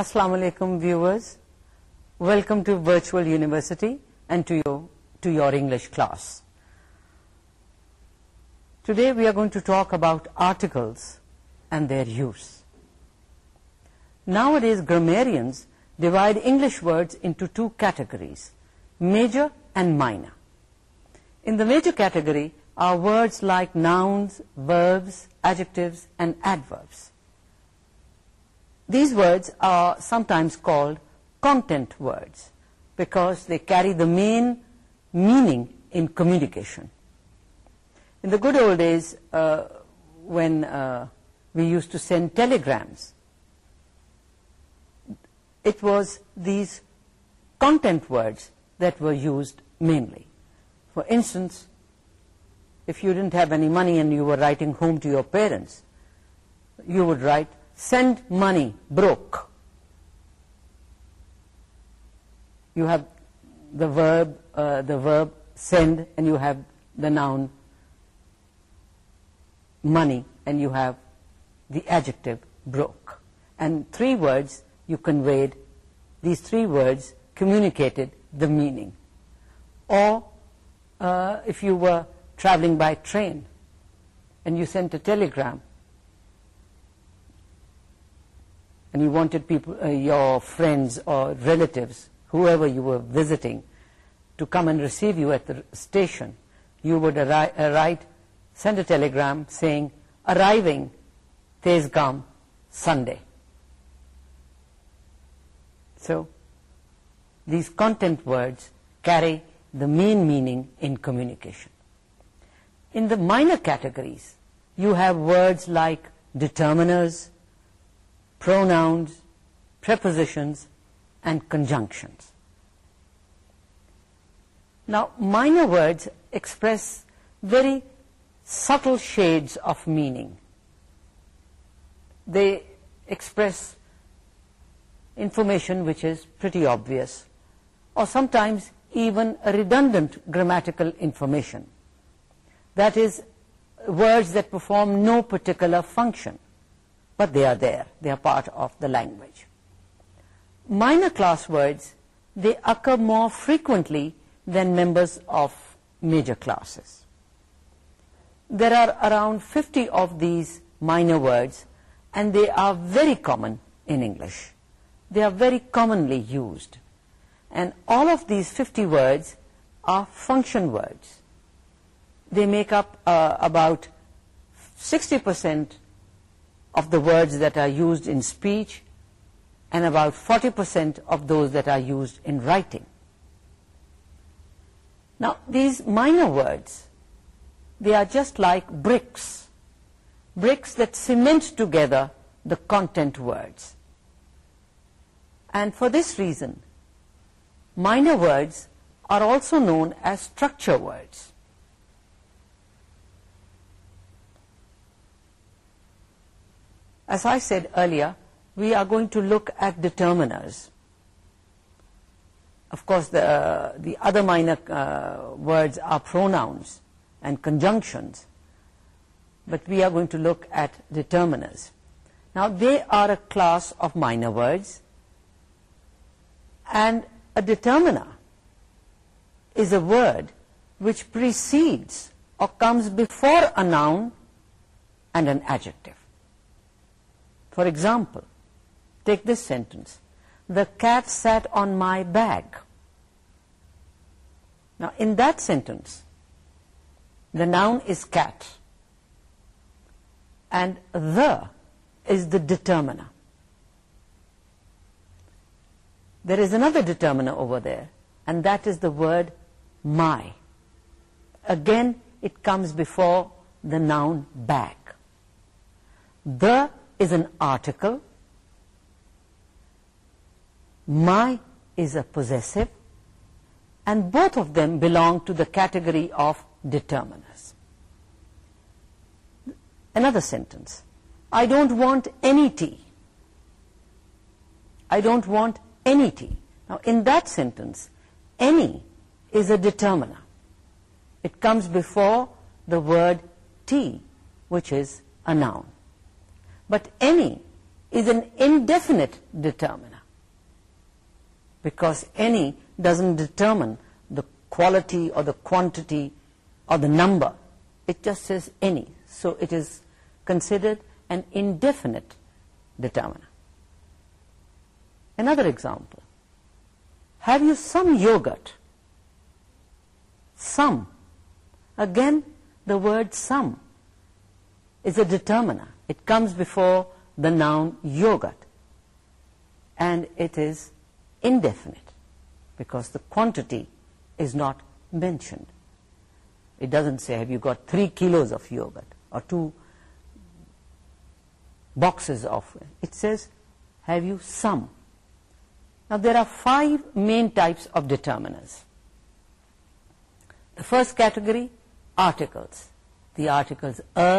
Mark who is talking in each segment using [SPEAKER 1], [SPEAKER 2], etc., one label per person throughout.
[SPEAKER 1] السلام علیکم viewers welcome to virtual university and to your English class today we are going to talk about articles and their uses now it is grammarians divide English words into two categories major and minor in the major category are words like nouns verbs adjectives and adverbs these words are sometimes called content words because they carry the main meaning in communication. In the good old days, uh, when uh, we used to send telegrams, it was these content words that were used mainly. For instance, if you didn't have any money and you were writing home to your parents, you would write, Send money, broke. You have uh, the verb send, and you have the noun money, and you have the adjective broke. And three words you conveyed, these three words communicated the meaning. Or uh, if you were traveling by train and you sent a telegram, and you wanted people, uh, your friends or relatives, whoever you were visiting, to come and receive you at the station, you would uh, write, send a telegram saying, arriving Thesgam, Sunday. So, these content words carry the main meaning in communication. In the minor categories, you have words like determiners, pronouns, prepositions, and conjunctions. Now, minor words express very subtle shades of meaning. They express information which is pretty obvious, or sometimes even redundant grammatical information. That is, words that perform no particular function but they are there. They are part of the language. Minor class words, they occur more frequently than members of major classes. There are around 50 of these minor words, and they are very common in English. They are very commonly used. And all of these 50 words are function words. They make up uh, about 60% of the words that are used in speech and about 40% of those that are used in writing. Now, these minor words, they are just like bricks. Bricks that cement together the content words. And for this reason, minor words are also known as structure words. as I said earlier, we are going to look at determiners. Of course, the, uh, the other minor uh, words are pronouns and conjunctions, but we are going to look at determiners. Now, they are a class of minor words, and a determiner is a word which precedes or comes before a noun and an adjective. For example, take this sentence, the cat sat on my bag. Now, in that sentence, the noun is cat, and the is the determiner. There is another determiner over there, and that is the word my. Again, it comes before the noun bag. The is an article. My is a possessive. And both of them belong to the category of determiners. Another sentence. I don't want any tea. I don't want any tea. Now in that sentence, any is a determiner. It comes before the word tea, which is a noun but any is an indefinite determiner because any doesn't determine the quality or the quantity or the number it just says any so it is considered an indefinite determiner another example have you some yogurt some again the word some is a determiner it comes before the noun yogurt and it is indefinite because the quantity is not mentioned it doesn't say have you got three kilos of yogurt or two boxes of it says have you some now there are five main types of determiners the first category articles the articles a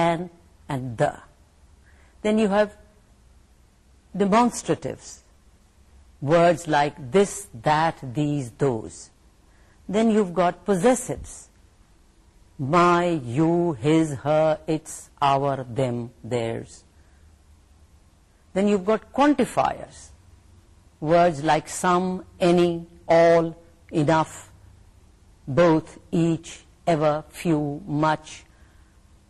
[SPEAKER 1] and and the. Then you have demonstratives, words like this, that, these, those. Then you've got possessives, my, you, his, her, its, our, them, theirs. Then you've got quantifiers, words like some, any, all, enough, both, each, ever, few, much,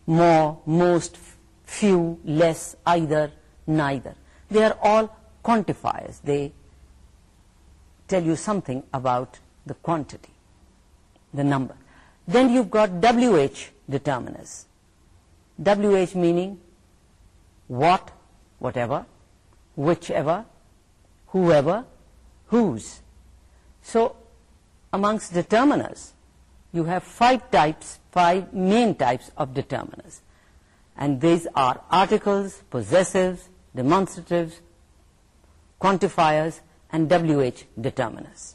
[SPEAKER 1] more, most, few, less, either, neither. They are all quantifiers. They tell you something about the quantity, the number. Then you've got WH determiners. WH meaning what, whatever, whichever, whoever, whose. So amongst determiners, you have five types, five main types of determiners. And these are articles, possessives, demonstratives, quantifiers, and WH determiners.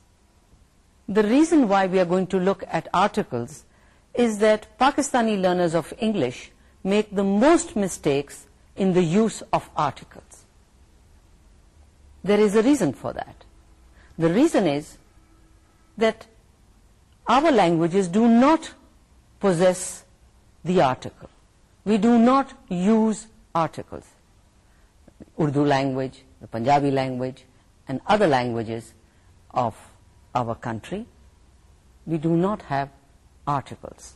[SPEAKER 1] The reason why we are going to look at articles is that Pakistani learners of English make the most mistakes in the use of articles. There is a reason for that. The reason is that our languages do not possess the article. We do not use articles. Urdu language, the Punjabi language, and other languages of our country, we do not have articles.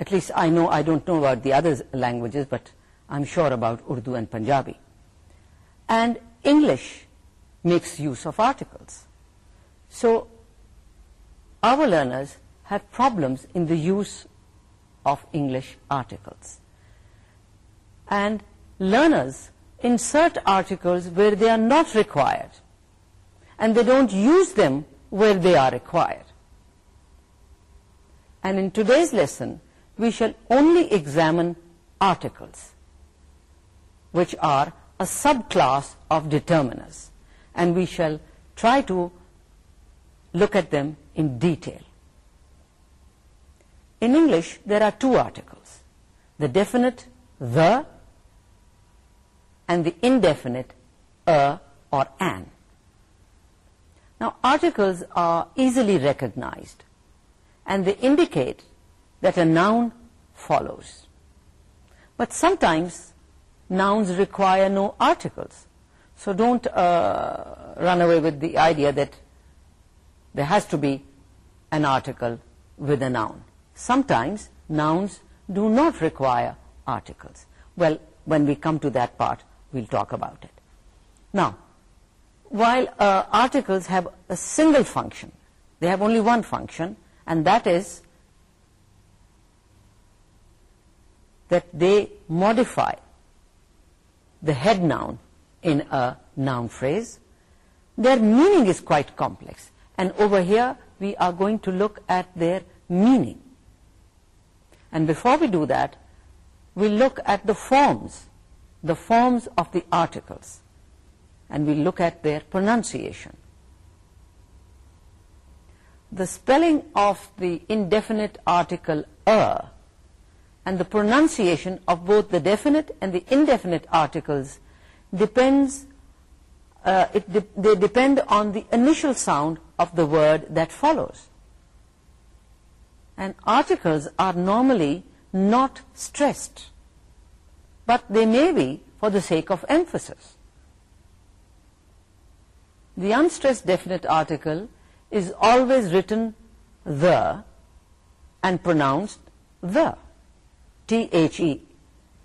[SPEAKER 1] At least I know, I don't know about the other languages, but I'm sure about Urdu and Punjabi. And English makes use of articles. So our learners have problems in the use of English articles. And learners insert articles where they are not required and they don't use them where they are required. And in today's lesson, we shall only examine articles which are a subclass of determiners and we shall try to look at them in detail. In English, there are two articles, the definite the and the indefinite a or an. Now, articles are easily recognized and they indicate that a noun follows. But sometimes nouns require no articles. So don't uh, run away with the idea that there has to be an article with a noun. Sometimes nouns do not require articles. Well, when we come to that part, we'll talk about it. Now, while uh, articles have a single function, they have only one function, and that is that they modify the head noun in a noun phrase, their meaning is quite complex and over here we are going to look at their meaning. And before we do that, we look at the forms, the forms of the articles, and we look at their pronunciation. The spelling of the indefinite article er and the pronunciation of both the definite and the indefinite articles depends, uh, they depend on the initial sound of the word that follows. And articles are normally not stressed, but they may be for the sake of emphasis. The unstressed definite article is always written the and pronounced the. T-H-E.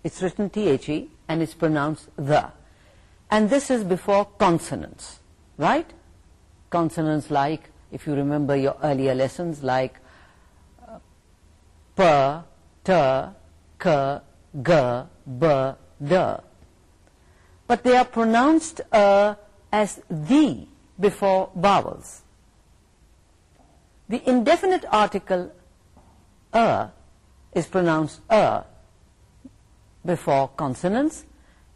[SPEAKER 1] It's written T-H-E and it's pronounced the. And this is before consonants, right? consonants like, if you remember your earlier lessons, like uh, P, T, K, G, B, D. But they are pronounced uh, as the before vowels. The indefinite article A uh, is pronounced A uh, before consonants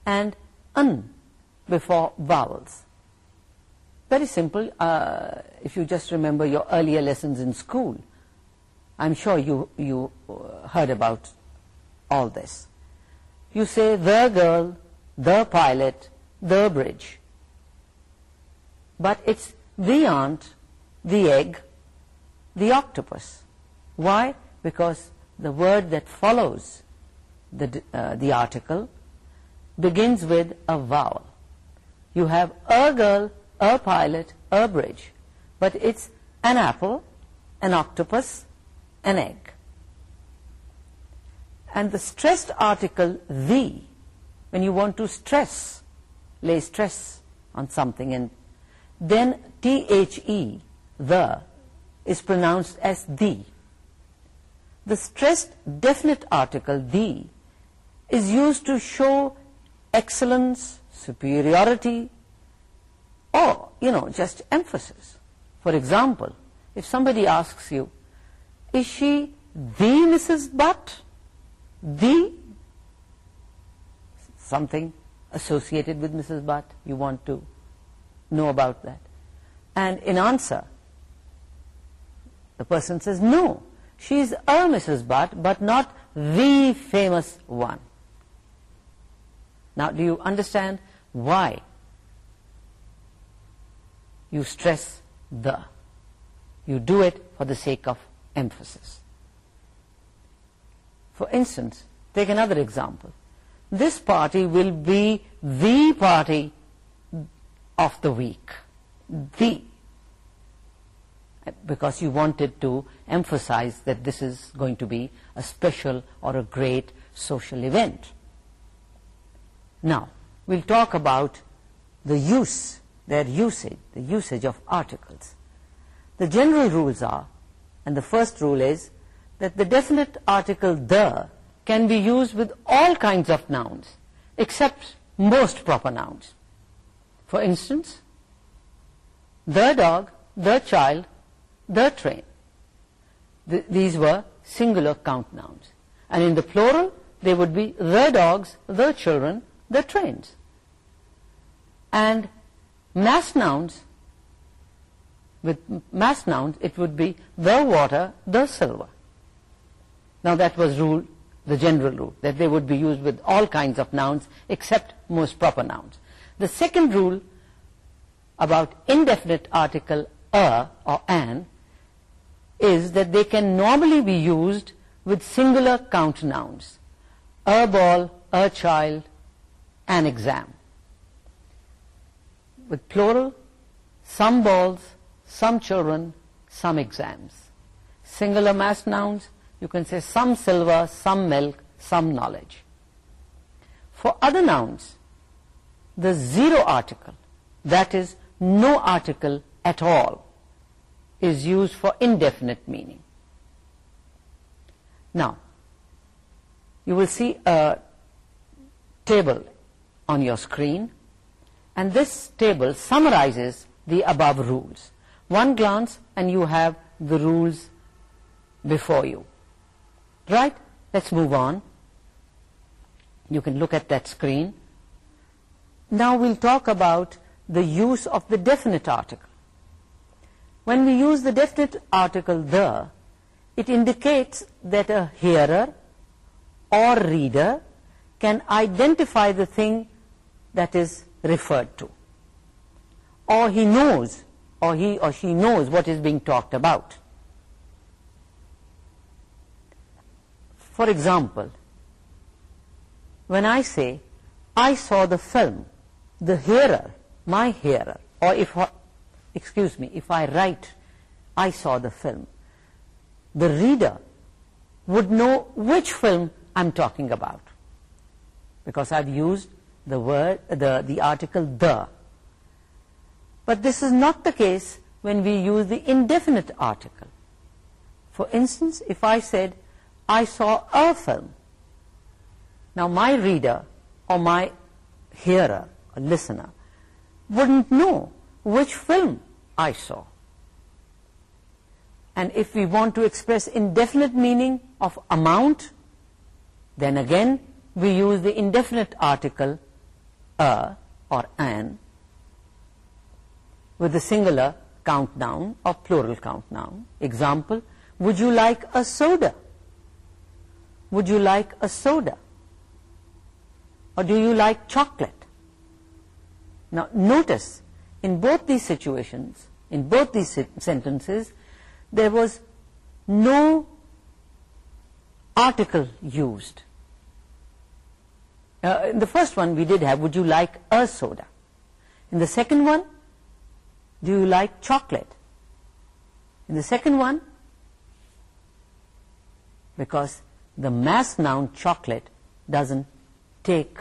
[SPEAKER 1] and un before vowels. Very simple, uh, if you just remember your earlier lessons in school, I'm sure you uh, heard about all this. You say the girl, the pilot, the bridge. But it's the aunt, the egg, the octopus. Why? Because the word that follows the uh, article begins with a vowel. You have a girl, a pilot, a bridge. But it's an apple, an octopus, an egg. And the stressed article, the, when you want to stress, lay stress on something, and then T-H-E, the, is pronounced as the. The stressed definite article, the, is used to show excellence, superiority, or you know just emphasis for example if somebody asks you is she the mrs butt the something associated with mrs butt you want to know about that and in answer the person says no she's a mrs butt but not the famous one now do you understand why you stress the. You do it for the sake of emphasis. For instance, take another example. This party will be the party of the week, the because you wanted to emphasize that this is going to be a special or a great social event. Now, we'll talk about the use their usage, the usage of articles. The general rules are, and the first rule is, that the definite article the can be used with all kinds of nouns, except most proper nouns. For instance, the dog, the child, the train. these were singular count nouns. And in the plural, they would be the dogs, the children, the trains. And mass nouns with mass nouns it would be the water the silver now that was rule the general rule that they would be used with all kinds of nouns except most proper nouns the second rule about indefinite article a or an is that they can normally be used with singular count nouns a ball a child an exam with plural, some balls, some children, some exams. Singular mass nouns, you can say some silver, some milk, some knowledge. For other nouns, the zero article, that is no article at all, is used for indefinite meaning. Now, you will see a table on your screen and this table summarizes the above rules. One glance and you have the rules before you. Right? Let's move on. You can look at that screen. Now we'll talk about the use of the definite article. When we use the definite article the, it indicates that a hearer or reader can identify the thing that is referred to or he knows or he or she knows what is being talked about for example when I say I saw the film the hearer my hearer or if excuse me if I write I saw the film the reader would know which film I'm talking about because I've used the word the the article the but this is not the case when we use the indefinite article for instance if i said i saw a film now my reader or my hearer or listener wouldn't know which film i saw and if we want to express indefinite meaning of amount then again we use the indefinite article a or an with the singular countdown or plural countdown. Example, would you like a soda? Would you like a soda? Or do you like chocolate? Now notice, in both these situations, in both these sentences, there was no article used. Uh, in the first one we did have, would you like a soda? In the second one, do you like chocolate? In the second one, because the mass noun chocolate doesn't take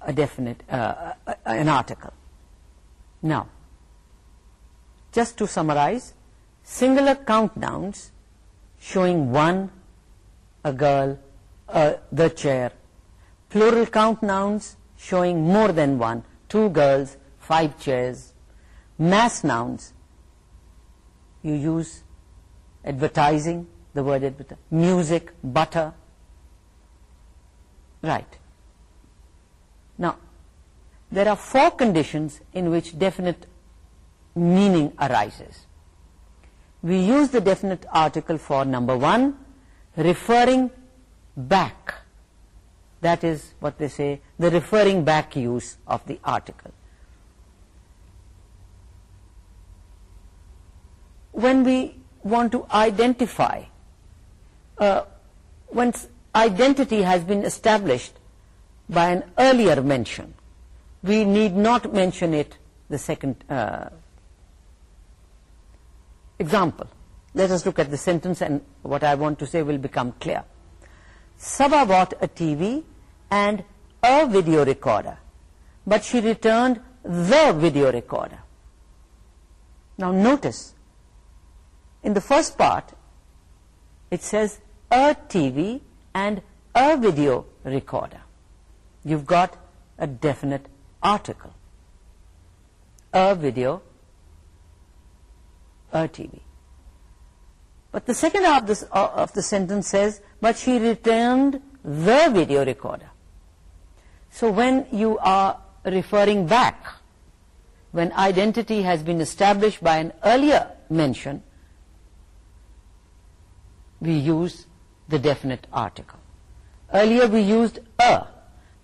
[SPEAKER 1] a definite, uh, an article. Now, just to summarize, singular count countdowns showing one, a girl, uh, the chair, plural count nouns showing more than one, two girls, five chairs. Mass nouns, you use advertising, the word advertising, music, butter. Right. Now, there are four conditions in which definite meaning arises. We use the definite article for number one, referring back that is what they say the referring back use of the article when we want to identify uh, when identity has been established by an earlier mention we need not mention it the second uh, example let us look at the sentence and what I want to say will become clear Saba bought a TV and a video recorder, but she returned the video recorder. Now notice, in the first part, it says a TV and a video recorder. You've got a definite article. A video, a TV. But the second half uh, of the, sentence says, but she returned the video recorder. So when you are referring back, when identity has been established by an earlier mention, we use the definite article. Earlier we used a,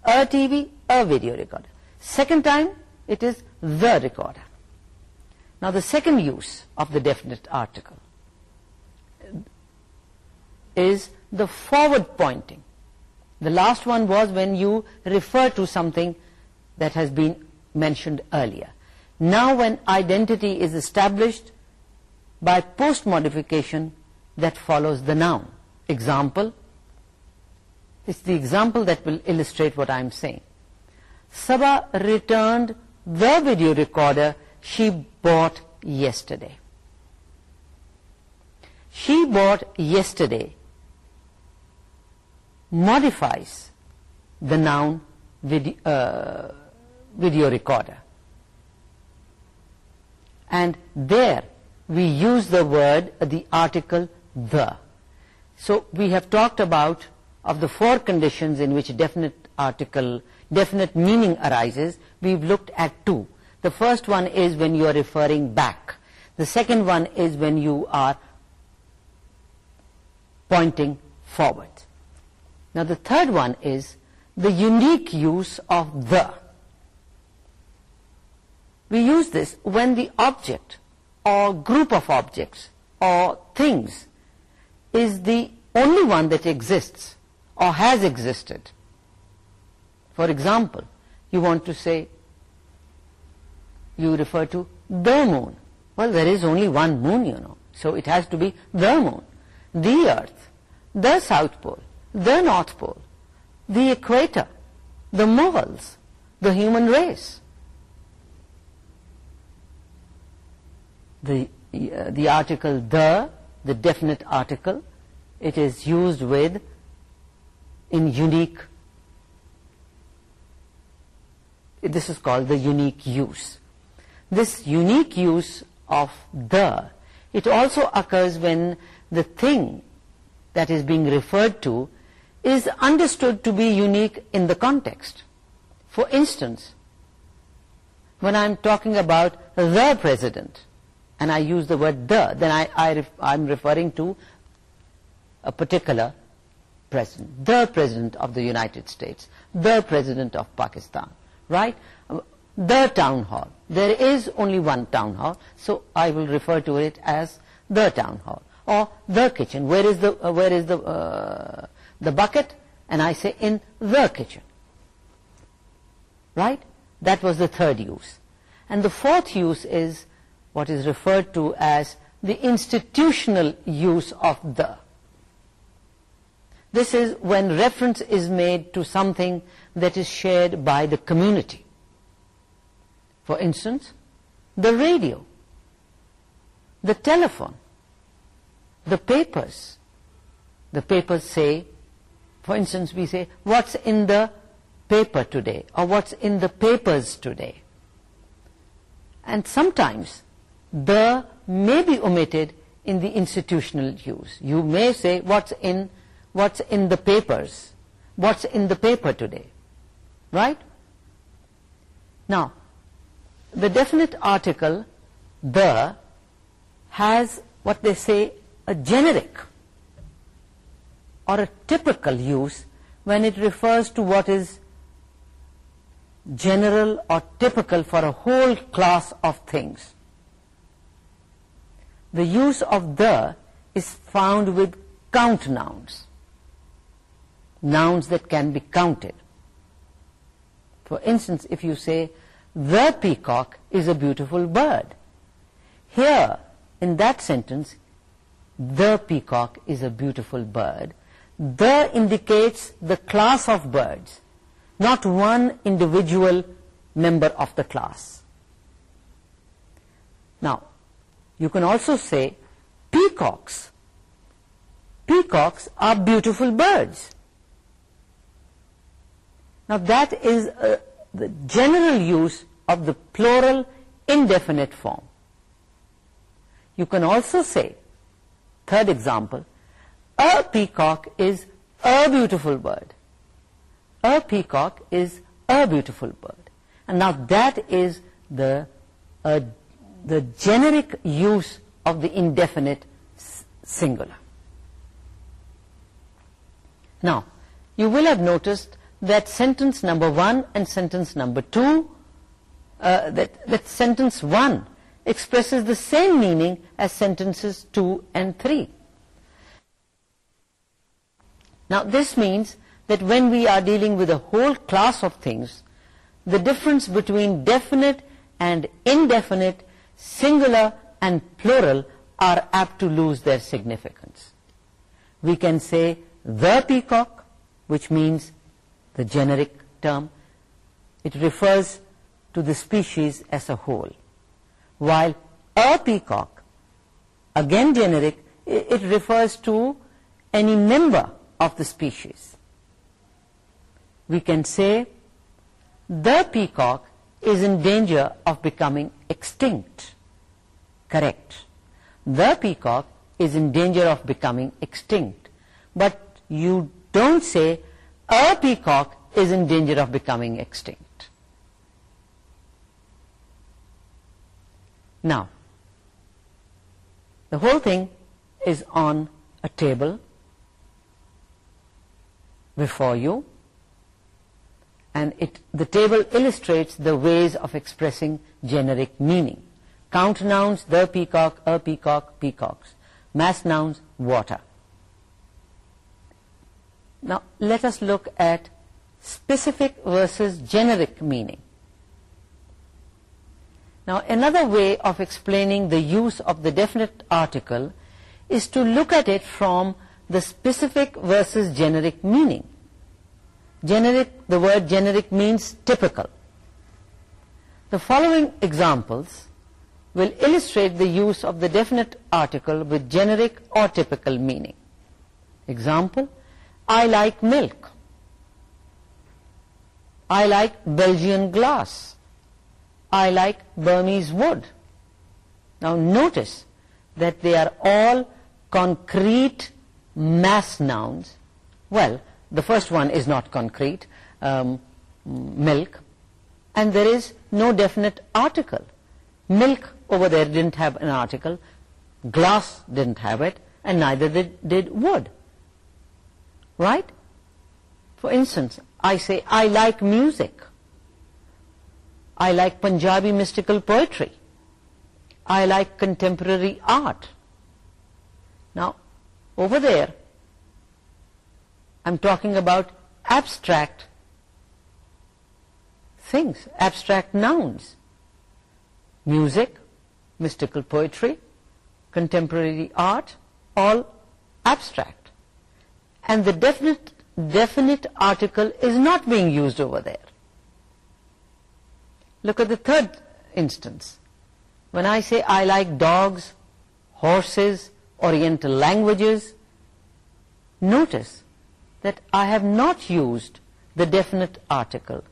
[SPEAKER 1] a TV, a video recorder. Second time, it is the recorder. Now the second use of the definite article is the forward pointing. The last one was when you refer to something that has been mentioned earlier. Now when identity is established by post-modification that follows the noun. Example, it's the example that will illustrate what I'm saying. Saba returned the video recorder she bought yesterday. She bought yesterday modifies the noun uh, video, recorder. And there we use the word, uh, the article the. So we have talked about of the four conditions in which definite article, definite meaning arises. We've looked at two. The first one is when you are referring back. The second one is when you are pointing forward. Now the third one is the unique use of the. We use this when the object or group of objects or things is the only one that exists or has existed. For example, you want to say, you refer to the moon. Well, there is only one moon, you know. So it has to be the moon, the earth, the south pole, the North Pole, the equator, the moles, the human race. The, uh, the article the, the definite article, it is used with in unique, this is called the unique use. This unique use of the, it also occurs when the thing that is being referred to is understood to be unique in the context. For instance, when I'm talking about the president, and I use the word the, then I, I am referring to a particular president, the president of the United States, the president of Pakistan, right? The town hall. There is only one town hall, so I will refer to it as the town hall. Or the kitchen. Where is the, uh, where is the uh, the bucket and I say in the kitchen. Right? That was the third use. And the fourth use is what is referred to as the institutional use of the. This is when reference is made to something that is shared by the community. For instance, the radio, the telephone, the papers. The papers say for instance we say what's in the paper today or what's in the papers today and sometimes the may be omitted in the institutional use you may say what's in what's in the papers what's in the paper today right now the definite article the has what they say a generic or a typical use when it refers to what is general or typical for a whole class of things. The use of the is found with count nouns, nouns that can be counted. For instance, if you say, the peacock is a beautiful bird. Here, in that sentence, the peacock is a beautiful bird. There indicates the class of birds not one individual member of the class now you can also say peacocks peacocks are beautiful birds now that is uh, the general use of the plural indefinite form you can also say third example a peacock is a beautiful bird. A peacock is a beautiful bird. And now that is the, uh, the generic use of the indefinite singular. Now, you will have noticed that sentence number one and sentence number two, uh, that, that sentence one expresses the same meaning as sentences two and three. Now this means that when we are dealing with a whole class of things, the difference between definite and indefinite, singular and plural are apt to lose their significance. We can say the peacock, which means the generic term. It refers to the species as a whole. While a peacock, again generic, it refers to any member of the species. We can say the peacock is in danger of becoming extinct. Correct. The peacock is in danger of becoming extinct. But you don't say a peacock is in danger of becoming extinct. Now, the whole thing is on a table before you and it the table illustrates the ways of expressing generic meaning count nouns the peacock a peacock peacocks mass nouns water now let us look at specific versus generic meaning now another way of explaining the use of the definite article is to look at it from the specific versus generic meaning. Generic, the word generic means typical. The following examples will illustrate the use of the definite article with generic or typical meaning. Example, I like milk. I like Belgian glass. I like Burmese wood. Now notice that they are all concrete mass nouns. Well, the first one is not concrete, um, milk, and there is no definite article. Milk over there didn't have an article, glass didn't have it, and neither did wood. Right? For instance, I say, I like music. I like Punjabi mystical poetry. I like contemporary art over there. I'm talking about abstract things, abstract nouns. Music, mystical poetry, contemporary art, all abstract. And the definite, definite article is not being used over there. Look at the third instance. When I say I like dogs, horses, oriental languages, notice that I have not used the definite article.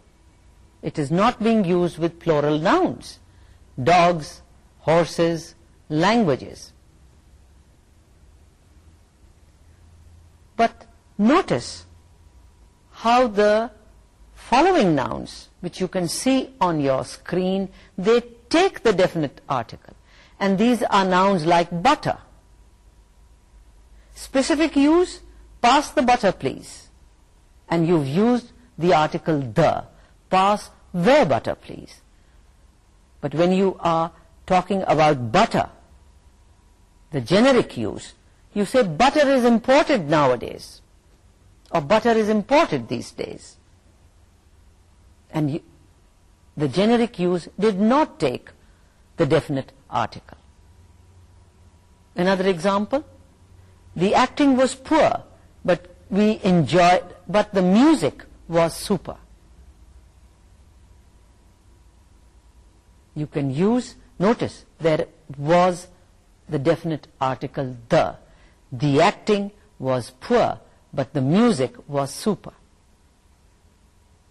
[SPEAKER 1] It is not being used with plural nouns, dogs, horses, languages. But notice how the following nouns, which you can see on your screen, they take the definite article. And these are nouns like butter specific use pass the butter please and you've used the article the pass the butter please but when you are talking about butter the generic use you say butter is imported nowadays or butter is imported these days and the generic use did not take the definite article another example the acting was poor, but the music was super. You can use, notice there was the definite article the. The acting was poor, but the music was super.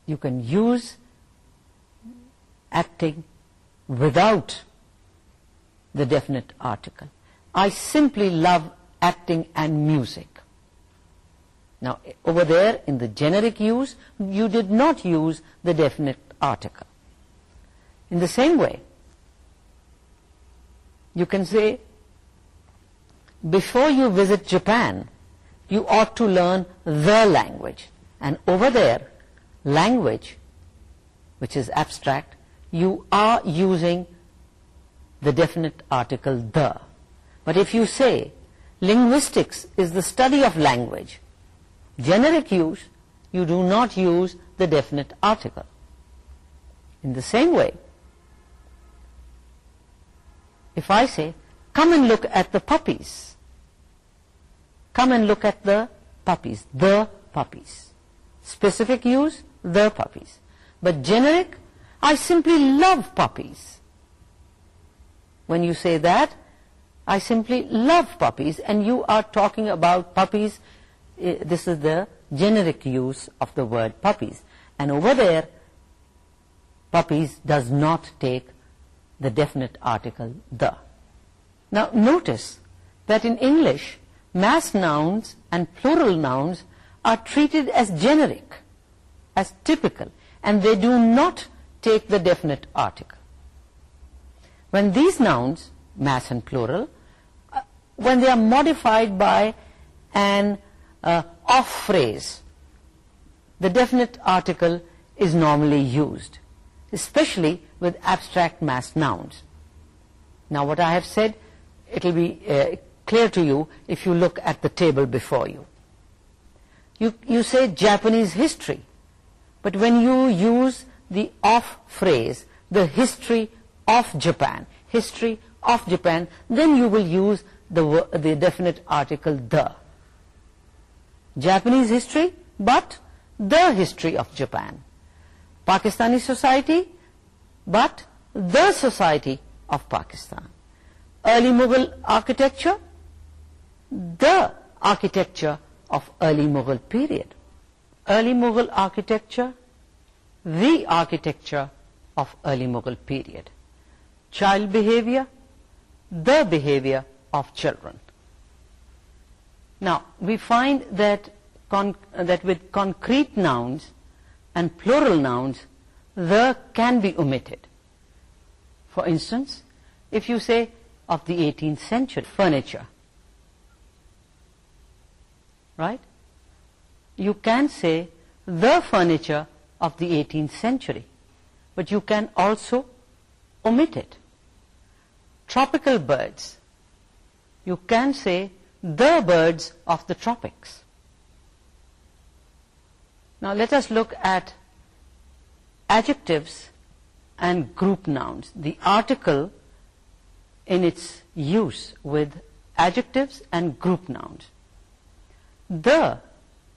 [SPEAKER 1] You can use acting without the definite article. I simply love acting and music. Now, over there, in the generic use, you did not use the definite article. In the same way, you can say, before you visit Japan, you ought to learn their language. And over there, language, which is abstract, you are using the definite article, the. But if you say, linguistics is the study of language generic use you do not use the definite article in the same way if I say come and look at the puppies come and look at the puppies the puppies specific use the puppies but generic I simply love puppies when you say that I simply love puppies and you are talking about puppies. Eh, this is the generic use of the word puppies. And over there, puppies does not take the definite article the. Now notice that in English, mass nouns and plural nouns are treated as generic, as typical, and they do not take the definite article. When these nouns mass and plural uh, when they are modified by an uh, off phrase the definite article is normally used especially with abstract mass nouns now what I have said it will be uh, clear to you if you look at the table before you. you you say Japanese history but when you use the off phrase the history of Japan history of Japan, then you will use the, the definite article the. Japanese history, but the history of Japan. Pakistani society, but the society of Pakistan. Early Mughal architecture, the architecture of early Mughal period. Early Mughal architecture, the architecture of early Mughal period. Child behavior, the behavior of children. Now, we find that uh, that with concrete nouns and plural nouns, the can be omitted. For instance, if you say of the 18th century furniture, right? You can say the furniture of the 18th century, but you can also omit it tropical birds. You can say the birds of the tropics. Now let us look at adjectives and group nouns. The article in its use with adjectives and group nouns. The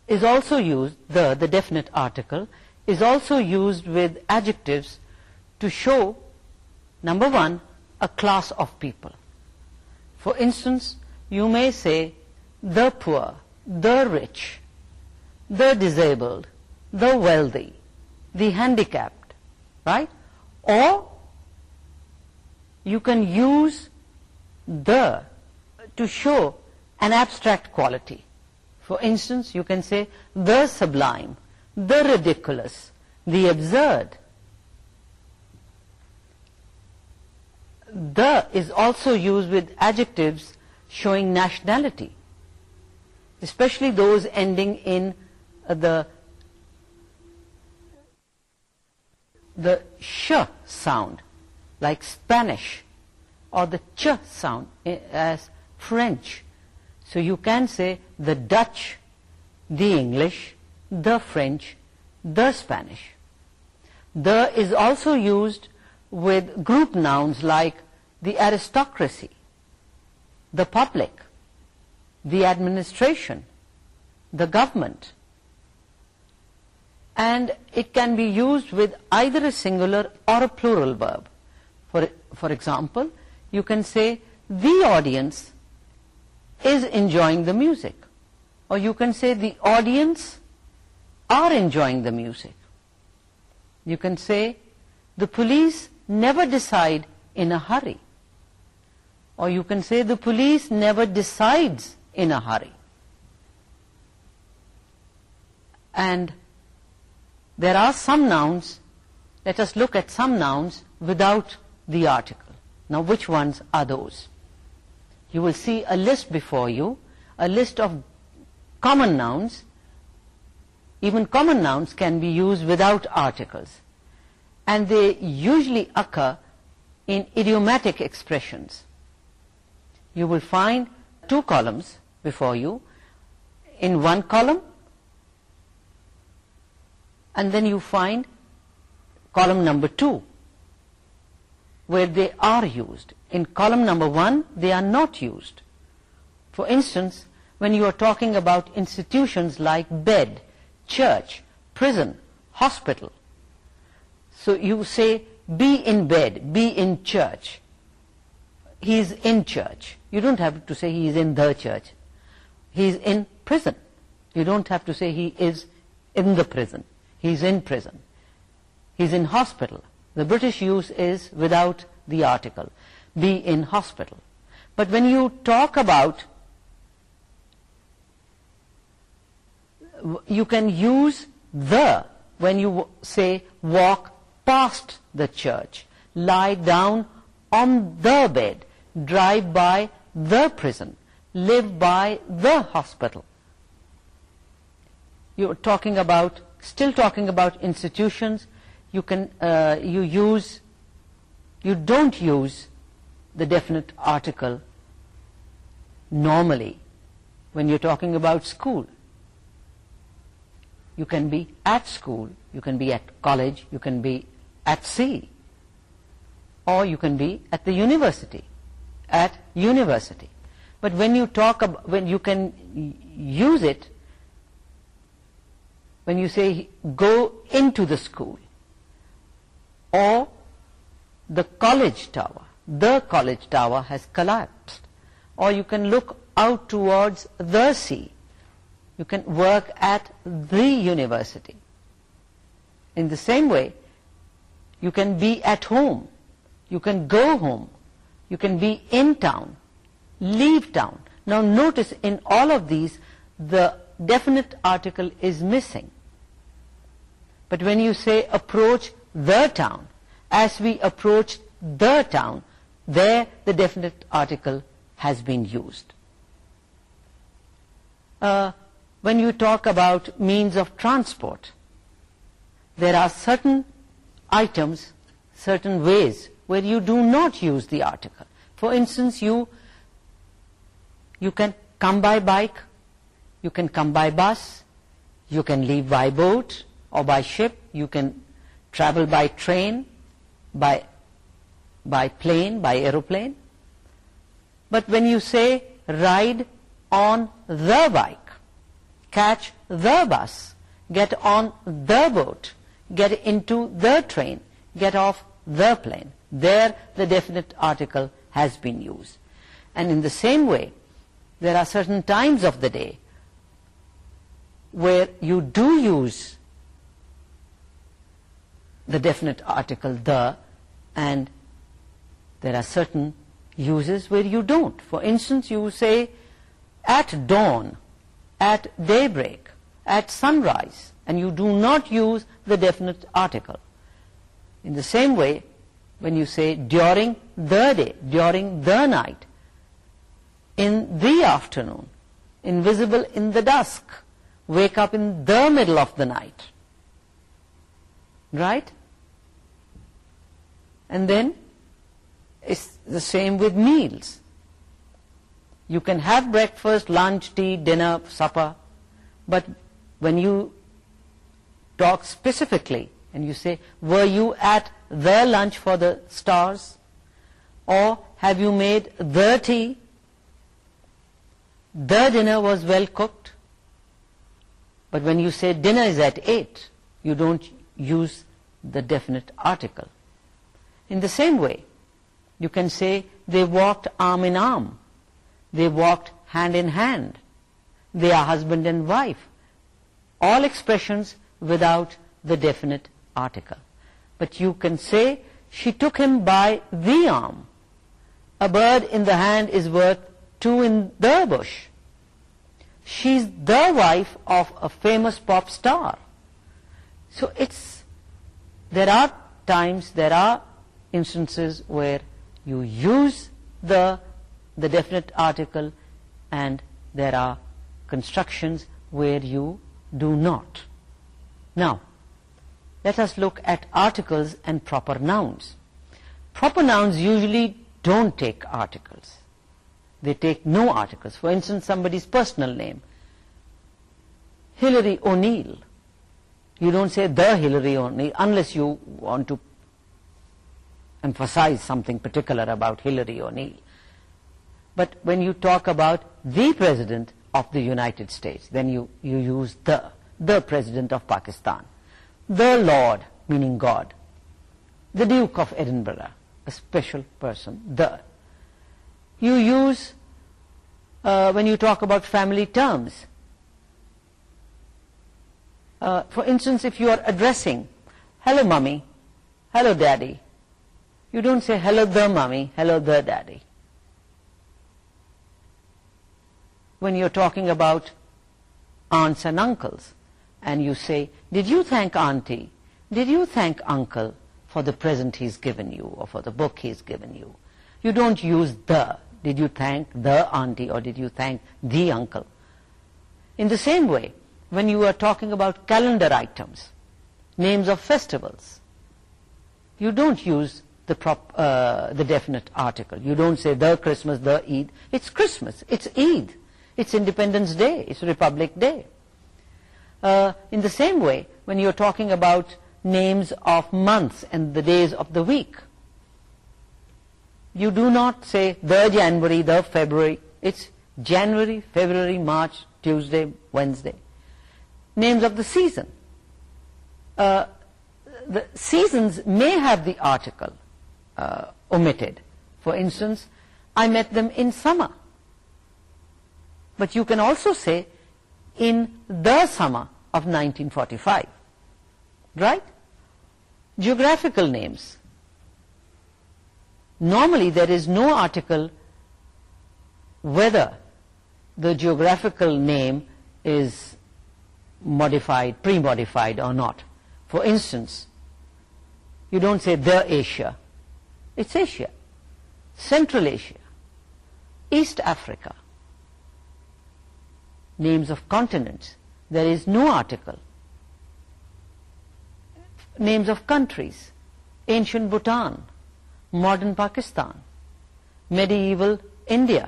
[SPEAKER 1] is also used, the, the definite article, is also used with adjectives to show, number one, a class of people. For instance, you may say the poor, the rich, the disabled, the wealthy, the handicapped, right? Or you can use the to show an abstract quality. For instance, you can say the sublime, the ridiculous, the absurd, the is also used with adjectives showing nationality, especially those ending in uh, the the sh sound, like Spanish, or the ch sound eh, as French. So you can say the Dutch, the English, the French, the Spanish. The is also used with group nouns like the aristocracy, the public, the administration, the government. And it can be used with either a singular or a plural verb. For, for example, you can say, the audience is enjoying the music. Or you can say, the audience are enjoying the music. You can say, the police never decide in a hurry or you can say the police never decides in a hurry. And there are some nouns, let us look at some nouns without the article. Now which ones are those? You will see a list before you, a list of common nouns. Even common nouns can be used without articles. And they usually occur in idiomatic expressions you will find two columns before you in one column and then you find column number two where they are used in column number one they are not used for instance when you are talking about institutions like bed church prison hospital so you say be in bed be in church he is in church you don't have to say he is in the church. He is in prison. You don't have to say he is in the prison. He is in prison. He is in hospital. The British use is without the article. Be in hospital. But when you talk about, you can use the when you say walk past the church, lie down on the bed, drive by the prison, live by the hospital. You're talking about, still talking about institutions, you can, uh, you use, you don't use the definite article normally when you're talking about school. You can be at school, you can be at college, you can be at sea, or you can be at the university at university. But when you talk about, when you can use it, when you say go into the school or the college tower, the college tower has collapsed or you can look out towards the sea, you can work at the university. In the same way, you can be at home, you can go home, you can be in town, leave town. Now notice in all of these the definite article is missing. But when you say approach the town, as we approach the town, there the definite article has been used. Uh, when you talk about means of transport, there are certain items, certain ways where you do not use the article. For instance, you, you can come by bike, you can come by bus, you can leave by boat or by ship, you can travel by train, by, by plane, by aeroplane. But when you say ride on the bike, catch the bus, get on the boat, get into the train, get off the plane there the definite article has been used. And in the same way, there are certain times of the day where you do use the definite article, the, and there are certain uses where you don't. For instance, you say, at dawn, at daybreak, at sunrise, and you do not use the definite article. In the same way, when you say during the day, during the night, in the afternoon, invisible in the dusk, wake up in the middle of the night. Right? And then, it's the same with meals. You can have breakfast, lunch, tea, dinner, supper, but when you talk specifically and you say, were you at their lunch for the stars or have you made their tea their dinner was well cooked but when you say dinner is at 8 you don't use the definite article in the same way you can say they walked arm in arm they walked hand in hand they are husband and wife all expressions without the definite article that you can say, she took him by the arm. A bird in the hand is worth two in the bush. She's the wife of a famous pop star. So there are times, there are instances where you use the definite article, and there are constructions where you do not. Now, let us look at articles and proper nouns. Proper nouns usually don't take articles. They take no articles. For instance, somebody's personal name. Hillary O'Neill. You don't say the Hillary O'Neill unless you want to emphasize something particular about Hillary O'Neill. But when you talk about the President of the United States, then you, you use the, the President of Pakistan the Lord, meaning God, the Duke of Edinburgh, a special person, the. You use, uh, when you talk about family terms, uh, for instance, if you are addressing, hello mummy, hello daddy, you don't say hello the mummy, hello the daddy. When you're talking about aunts and uncles, and you say, did you thank auntie, did you thank uncle for the present he's given you or for the book he's given you? You don't use the, did you thank the auntie or did you thank the uncle? In the same way, when you are talking about calendar items, names of festivals, you don't use the uh, definite article. You don't say the Christmas, the Eid. It's Christmas, it's Eid, it's Independence Day, it's Republic Day. Uh, in the same way, when you're talking about names of months and the days of the week, you do not say the January, the February. It's January, February, March, Tuesday, Wednesday. Names of the season. Uh, the seasons may have the article uh, omitted. For instance, I met them in summer. But you can also say in the summer, of 1945. Right? Geographical names. Normally there is no article whether the geographical name is modified, pre-modified or not. For instance, you don't say the Asia. It's Asia. Central Asia. East Africa. Names of continents there is no article names of countries ancient Bhutan modern Pakistan medieval India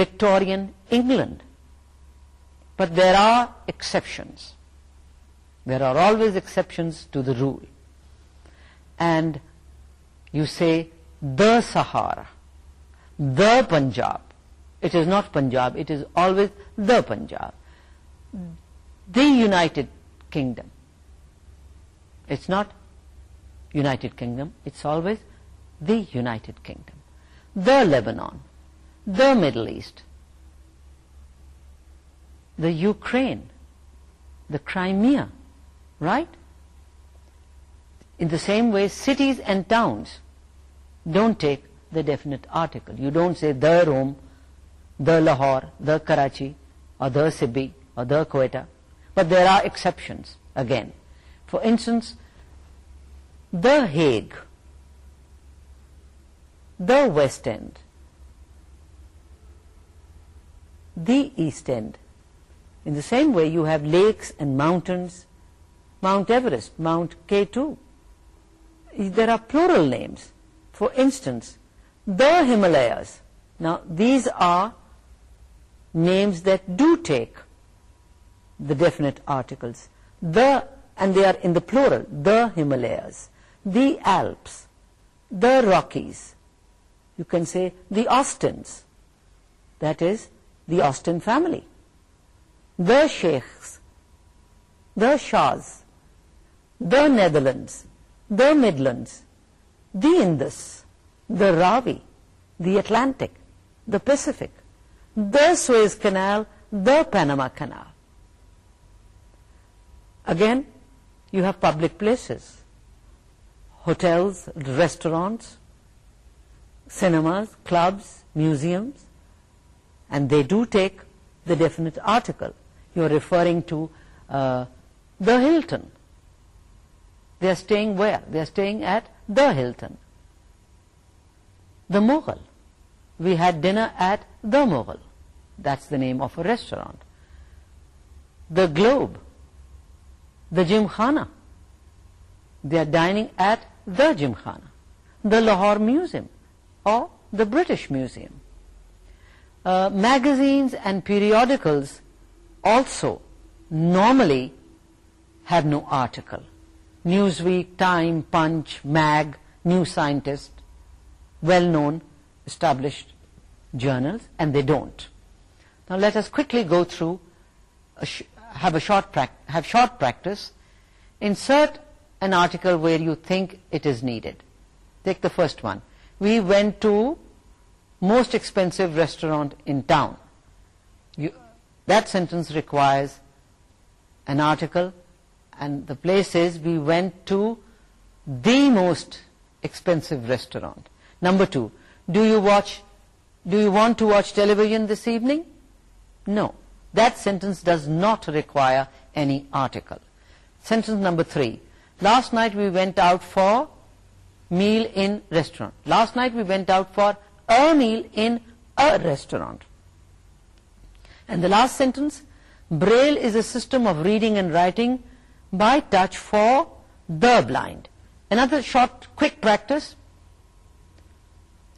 [SPEAKER 1] Victorian England but there are exceptions there are always exceptions to the rule and you say the Sahara the Punjab it is not Punjab it is always the Punjab the United Kingdom. It's not United Kingdom, it's always the United Kingdom. The Lebanon, the Middle East, the Ukraine, the Crimea, right? In the same way, cities and towns don't take the definite article. You don't say the Rome, the Lahore, the Karachi, or the Sibir or the equator. But there are exceptions again. For instance, the Hague, the West End, the East End. In the same way, you have lakes and mountains, Mount Everest, Mount K2. There are plural names. For instance, the Himalayas. Now, these are names that do take the definite articles. The, and they are in the plural, the Himalayas, the Alps, the Rockies. You can say the Austins, that is the Austin family. The Sheikhs, the Shahs, the Netherlands, the Midlands, the Indus, the Ravi, the Atlantic, the Pacific, the Suez Canal, the Panama Canal. Again, you have public places, hotels, restaurants, cinemas, clubs, museums, and they do take the definite article you are referring to uh, the Hilton they are staying where they are staying at the Hilton the Mughal we had dinner at the Mughal that's the name of a restaurant the globe the Gymkhana. They are dining at the Gymkhana, the Lahore Museum or the British Museum. Uh, magazines and periodicals also normally have no article. Newsweek, Time, Punch, Mag, New Scientist, well-known established journals, and they don't. Now let us quickly go through have a short have short practice insert an article where you think it is needed take the first one we went to most expensive restaurant in town that sentence requires an article and the place is we went to the most expensive restaurant number two do you watch do you want to watch television this evening no that sentence does not require any article. Sentence number three. Last night we went out for meal in restaurant. Last night we went out for a meal in a restaurant. And the last sentence, Braille is a system of reading and writing by touch for the blind. Another short, quick practice.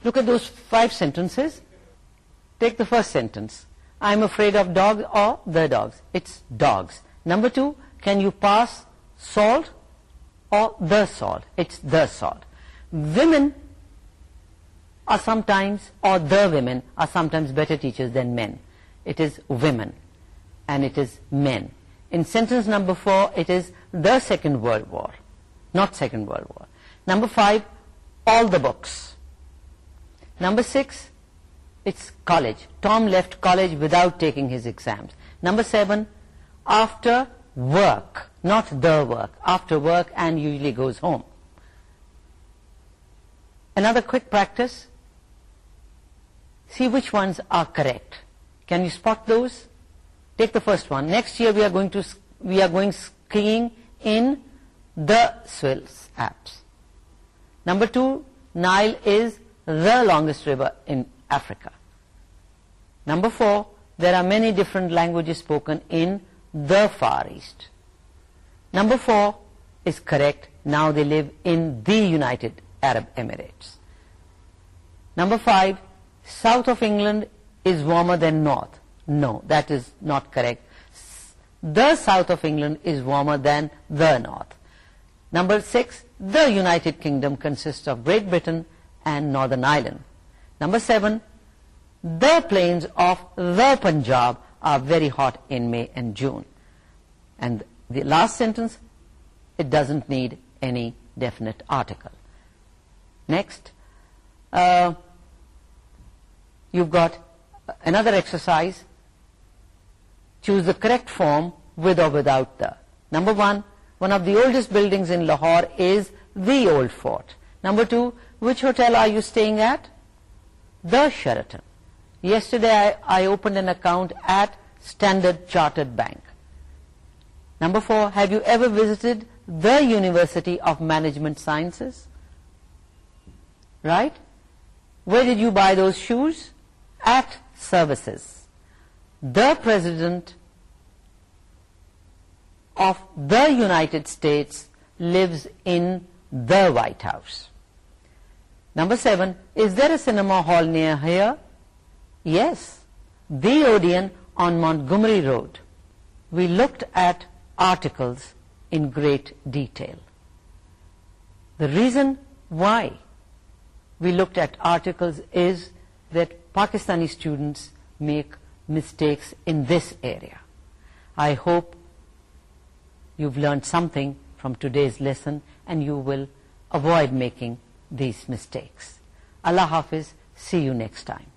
[SPEAKER 1] Look at those five sentences. Take the first sentence. I'm afraid of dogs or the dogs. It's dogs. Number two, can you pass salt or the salt? It's the salt. Women are sometimes, or the women, are sometimes better teachers than men. It is women and it is men. In sentence number four, it is the Second World War, not Second World War. Number five, all the books. Number six, it's college. Tom left college without taking his exams. Number seven, after work, not the work, after work and usually goes home. Another quick practice, see which ones are correct. Can you spot those? Take the first one. Next year we are going to we are going skiing in the Swells Alps. Number two, Nile is the longest river in Africa. Number four, there are many different languages spoken in the Far East. Number four is correct. Now they live in the United Arab Emirates. Number five, south of England is warmer than north. No, that is not correct. The south of England is warmer than the north. Number six, the United Kingdom consists of Great Britain and Northern Ireland. Number 7, the plains of the Punjab are very hot in May and June. And the last sentence, it doesn't need any definite article. Next, uh, you've got another exercise. Choose the correct form with or without the. Number 1, one of the oldest buildings in Lahore is the Old Fort. Number 2, which hotel are you staying at? the Sheraton. Yesterday I, opened an account at Standard Chartered Bank. Number four, have you ever visited the University of Management Sciences? Right? Where did you buy those shoes? At services. The president of the United States lives in the White House. Number seven, is there a cinema hall near here? Yes, the Odeon on Montgomery Road. We looked at articles in great detail. The reason why we looked at articles is that Pakistani students make mistakes in this area. I hope you've learned something from today's lesson and you will avoid making mistakes. These mistakes اللہ حافظ see you next time